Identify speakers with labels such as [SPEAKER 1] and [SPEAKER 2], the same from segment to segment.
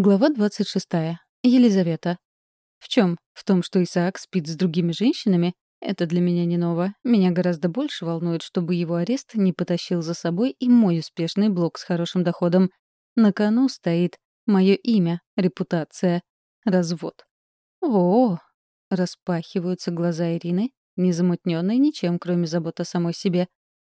[SPEAKER 1] Глава 26. Елизавета. В чем? В том, что Исаак спит с другими женщинами? Это для меня не ново. Меня гораздо больше волнует, чтобы его арест не потащил за собой и мой успешный блог с хорошим доходом. На кону стоит мое имя, репутация, развод. О, -о, распахиваются глаза Ирины, не замутненные ничем, кроме заботы о самой себе.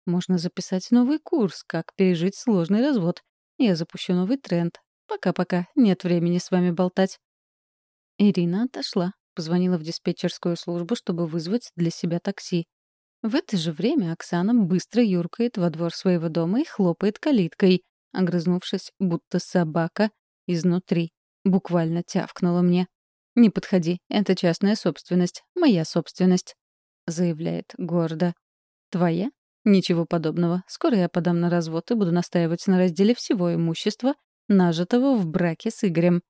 [SPEAKER 1] Можно записать новый курс, как пережить сложный развод. Я запущу новый тренд, Пока-пока, нет времени с вами болтать. Ирина отошла, позвонила в диспетчерскую службу, чтобы вызвать для себя такси. В это же время Оксана быстро юркает во двор своего дома и хлопает калиткой, огрызнувшись, будто собака изнутри. Буквально тявкнула мне. «Не подходи, это частная собственность, моя собственность», — заявляет гордо. «Твоя? Ничего подобного. Скоро я подам на развод и буду настаивать на разделе всего имущества нажитого в браке с Игорем.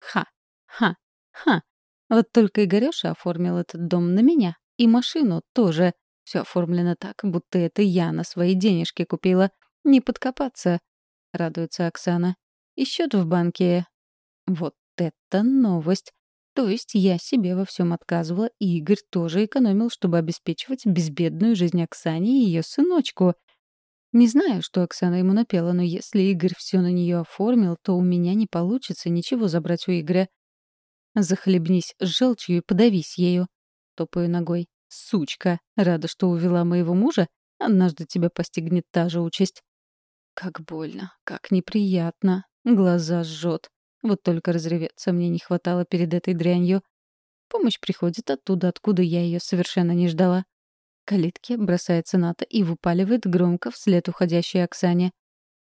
[SPEAKER 1] Ха, ха, ха. Вот только Игорёша оформил этот дом на меня. И машину тоже. Все оформлено так, будто это я на свои денежки купила. Не подкопаться, — радуется Оксана. И счет в банке. Вот это новость. То есть я себе во всем отказывала, и Игорь тоже экономил, чтобы обеспечивать безбедную жизнь Оксане и ее сыночку — не знаю, что Оксана ему напела, но если Игорь все на нее оформил, то у меня не получится ничего забрать у Игоря. Захлебнись с желчью и подавись ею. Топаю ногой. Сучка, рада, что увела моего мужа? Однажды тебя постигнет та же участь. Как больно, как неприятно. Глаза жжет. Вот только разреветься мне не хватало перед этой дрянью. Помощь приходит оттуда, откуда я ее совершенно не ждала калитке бросается Ната и выпаливает громко вслед уходящей Оксане.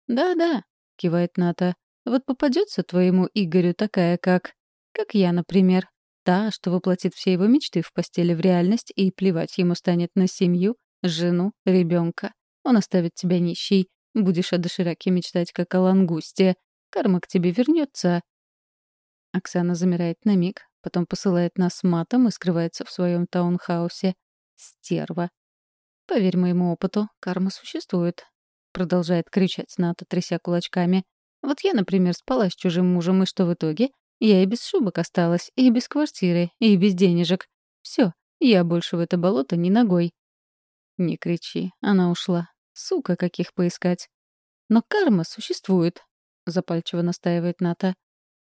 [SPEAKER 1] «Да-да», — кивает Ната, — «вот попадется твоему Игорю такая, как... как я, например. Та, что воплотит все его мечты в постели в реальность и плевать ему станет на семью, жену, ребенка. Он оставит тебя нищей, будешь о дошираке мечтать, как о лангусте. Карма к тебе вернется. Оксана замирает на миг, потом посылает нас матом и скрывается в своем таунхаусе. Стерва. Поверь моему опыту, карма существует. Продолжает кричать Ната, тряся кулачками. Вот я, например, спала с чужим мужем, и что в итоге? Я и без шубок осталась, и без квартиры, и без денежек. Все, я больше в это болото ни ногой. Не кричи, она ушла. Сука, каких поискать. Но карма существует, запальчиво настаивает Ната.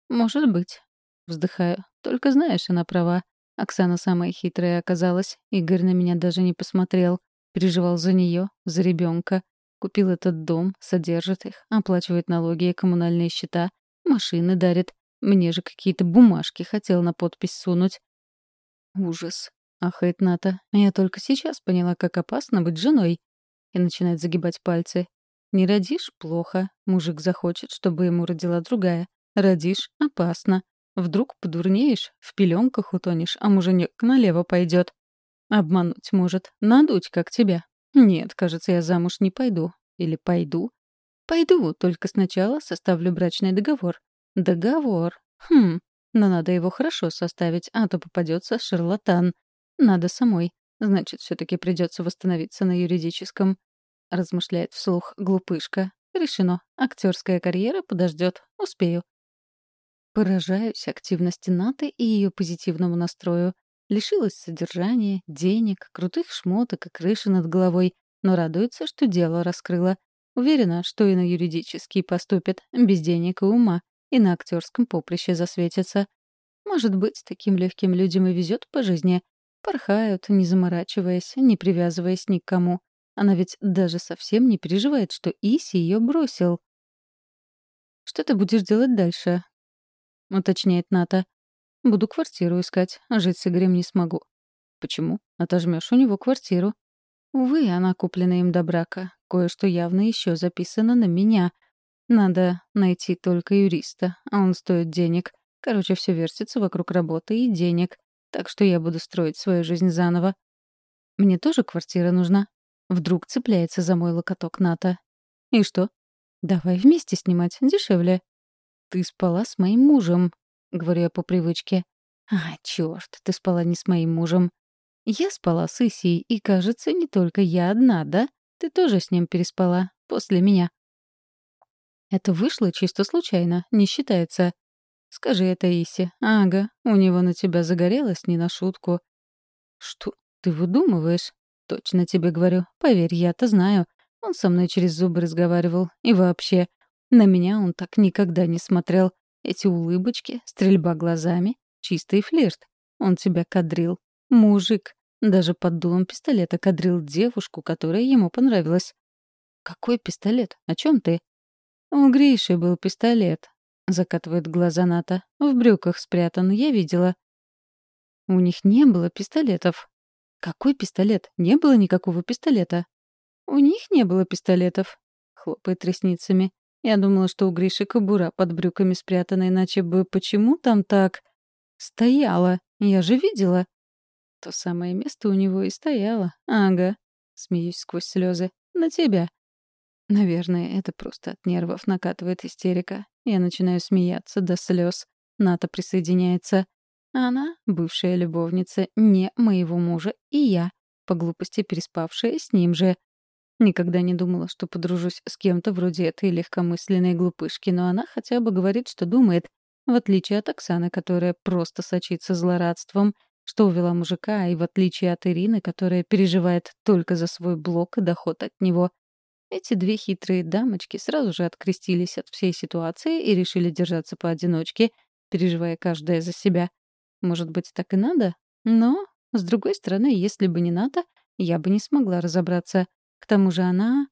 [SPEAKER 1] Может быть. Вздыхаю. Только знаешь, она права. Оксана самая хитрая оказалась. Игорь на меня даже не посмотрел. Переживал за нее, за ребенка. Купил этот дом, содержит их, оплачивает налоги и коммунальные счета, машины дарит. Мне же какие-то бумажки хотел на подпись сунуть. Ужас. Ахает Ната. Я только сейчас поняла, как опасно быть женой. И начинает загибать пальцы. Не родишь — плохо. Мужик захочет, чтобы ему родила другая. Родишь — опасно. Вдруг подурнеешь, в пеленках утонешь, а муженек налево пойдет. Обмануть может, надуть, как тебя. Нет, кажется, я замуж не пойду. Или пойду. Пойду, только сначала составлю брачный договор. Договор. Хм, но надо его хорошо составить, а то попадется шарлатан. Надо самой. Значит, все таки придется восстановиться на юридическом. Размышляет вслух глупышка. Решено. Актерская карьера подождет. Успею. Поражаюсь активности Наты и ее позитивному настрою. Лишилась содержания, денег, крутых шмоток и крыши над головой, но радуется, что дело раскрыла. Уверена, что и на юридический поступит, без денег и ума, и на актерском поприще засветится. Может быть, таким легким людям и везет по жизни. Порхают, не заморачиваясь, не привязываясь ни к кому. Она ведь даже совсем не переживает, что Иси ее бросил. «Что ты будешь делать дальше?» — уточняет Ната. «Буду квартиру искать, а жить с Игорем не смогу». «Почему? Отожмешь у него квартиру». «Увы, она куплена им до брака. Кое-что явно еще записано на меня. Надо найти только юриста, а он стоит денег. Короче, все вертится вокруг работы и денег. Так что я буду строить свою жизнь заново. Мне тоже квартира нужна. Вдруг цепляется за мой локоток Ната. И что? Давай вместе снимать, дешевле. «Ты спала с моим мужем», — говорю я по привычке. «А, чёрт, ты спала не с моим мужем». «Я спала с Исией, и, кажется, не только я одна, да? Ты тоже с ним переспала, после меня». Это вышло чисто случайно, не считается. Скажи это Исе. Ага, у него на тебя загорелось не на шутку. Что ты выдумываешь? Точно тебе говорю. Поверь, я-то знаю. Он со мной через зубы разговаривал. И вообще, на меня он так никогда не смотрел. Эти улыбочки, стрельба глазами, чистый флирт. Он тебя кадрил. Мужик. Даже под дулом пистолета кадрил девушку, которая ему понравилась. «Какой пистолет? О чем ты?» «У Гриши был пистолет», — закатывает глаза Ната. «В брюках спрятан, я видела». «У них не было пистолетов». «Какой пистолет? Не было никакого пистолета». «У них не было пистолетов», — хлопает ресницами. «Я думала, что у Гриши кобура под брюками спрятана, иначе бы почему там так...» «Стояла. Я же видела». То самое место у него и стояло. Ага. Смеюсь сквозь слезы. На тебя. Наверное, это просто от нервов накатывает истерика. Я начинаю смеяться до слез. Ната присоединяется. Она — бывшая любовница не моего мужа, и я, по глупости переспавшая с ним же. Никогда не думала, что подружусь с кем-то вроде этой легкомысленной глупышки, но она хотя бы говорит, что думает, в отличие от Оксаны, которая просто сочится злорадством, что увела мужика, и в отличие от Ирины, которая переживает только за свой блок и доход от него. Эти две хитрые дамочки сразу же открестились от всей ситуации и решили держаться поодиночке, переживая каждая за себя. Может быть, так и надо? Но, с другой стороны, если бы не надо, я бы не смогла разобраться. К тому же она...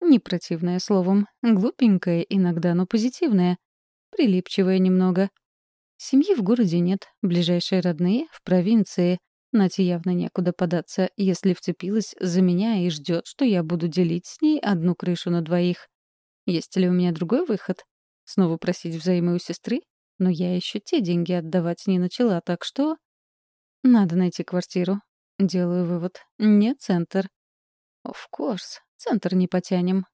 [SPEAKER 1] Не противная словом. Глупенькая иногда, но позитивная. Прилипчивая немного. Семьи в городе нет. Ближайшие родные — в провинции. Нате явно некуда податься, если вцепилась за меня и ждет, что я буду делить с ней одну крышу на двоих. Есть ли у меня другой выход? Снова просить взаймы у сестры? Но я еще те деньги отдавать не начала, так что... Надо найти квартиру. Делаю вывод. Не центр. Of course. Центр не потянем.